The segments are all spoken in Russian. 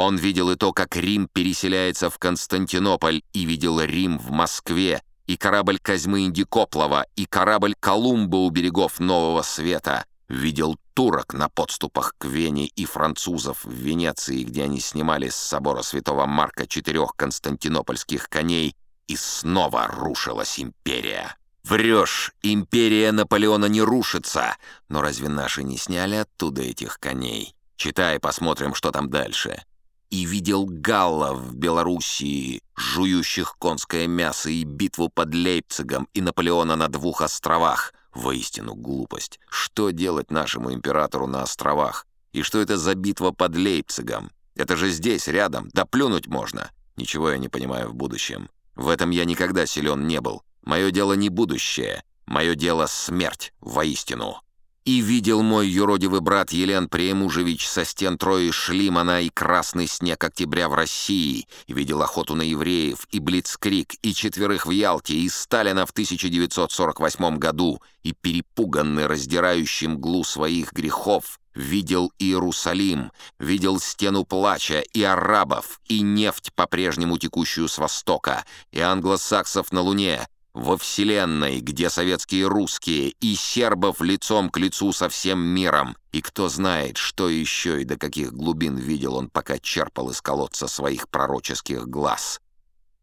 Он видел и то, как Рим переселяется в Константинополь, и видел Рим в Москве, и корабль Козьмы Индикоплова, и корабль Колумба у берегов Нового Света. Видел турок на подступах к Вене и французов в Венеции, где они снимали с собора святого Марка четырех константинопольских коней, и снова рушилась империя. Врешь, империя Наполеона не рушится. Но разве наши не сняли оттуда этих коней? Читай, посмотрим, что там дальше и видел галлов в Белоруссии, жующих конское мясо и битву под Лейпцигом и Наполеона на двух островах. Воистину глупость. Что делать нашему императору на островах? И что это за битва под Лейпцигом? Это же здесь, рядом, да плюнуть можно. Ничего я не понимаю в будущем. В этом я никогда силен не был. Мое дело не будущее. Мое дело смерть, воистину. И видел мой юродивый брат Елен Преемужевич со стен Трои Шлимана и красный снег октября в России, и видел охоту на евреев, и Блицкрик, и четверых в Ялте, и Сталина в 1948 году, и перепуганный раздирающим глу своих грехов, видел Иерусалим, видел стену плача, и арабов, и нефть, по-прежнему текущую с востока, и англосаксов на Луне, во Вселенной, где советские русские, и сербов лицом к лицу со всем миром. И кто знает, что еще и до каких глубин видел он, пока черпал из колодца своих пророческих глаз.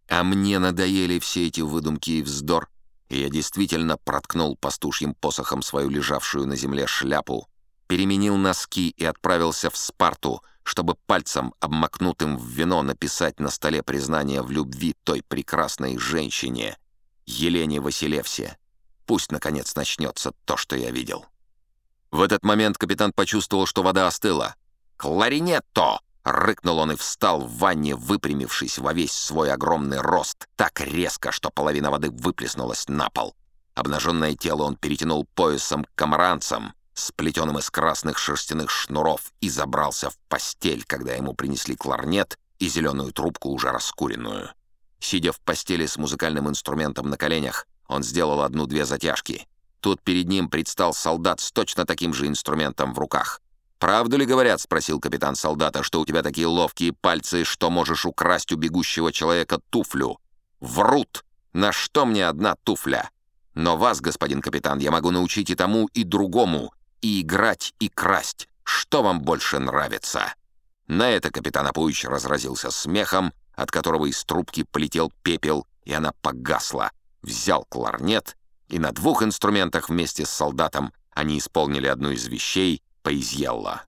А мне надоели все эти выдумки и вздор, и я действительно проткнул пастушьим посохом свою лежавшую на земле шляпу, переменил носки и отправился в Спарту, чтобы пальцем, обмакнутым в вино, написать на столе признание в любви той прекрасной женщине — Елене Василевсе. Пусть, наконец, начнется то, что я видел. В этот момент капитан почувствовал, что вода остыла. «Кларинетто!» — рыкнул он и встал в ванне, выпрямившись во весь свой огромный рост, так резко, что половина воды выплеснулась на пол. Обнаженное тело он перетянул поясом к комаранцам, сплетенным из красных шерстяных шнуров, и забрался в постель, когда ему принесли кларнет и зеленую трубку, уже раскуренную. Сидя в постели с музыкальным инструментом на коленях, он сделал одну-две затяжки. Тут перед ним предстал солдат с точно таким же инструментом в руках. «Правду ли говорят?» — спросил капитан солдата, «что у тебя такие ловкие пальцы, что можешь украсть у бегущего человека туфлю?» «Врут! На что мне одна туфля? Но вас, господин капитан, я могу научить и тому, и другому, и играть, и красть. Что вам больше нравится?» На это капитан Апуич разразился смехом, от которого из трубки полетел пепел, и она погасла. Взял кларнет, и на двух инструментах вместе с солдатом они исполнили одну из вещей «Поизьелла».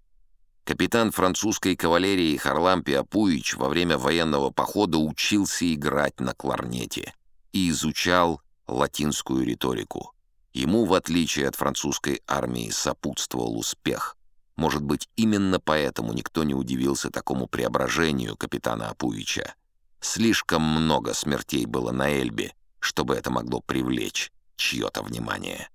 Капитан французской кавалерии Харлампи Апуич во время военного похода учился играть на кларнете и изучал латинскую риторику. Ему, в отличие от французской армии, сопутствовал успех. Может быть, именно поэтому никто не удивился такому преображению капитана Апуича. Слишком много смертей было на Эльбе, чтобы это могло привлечь чье-то внимание.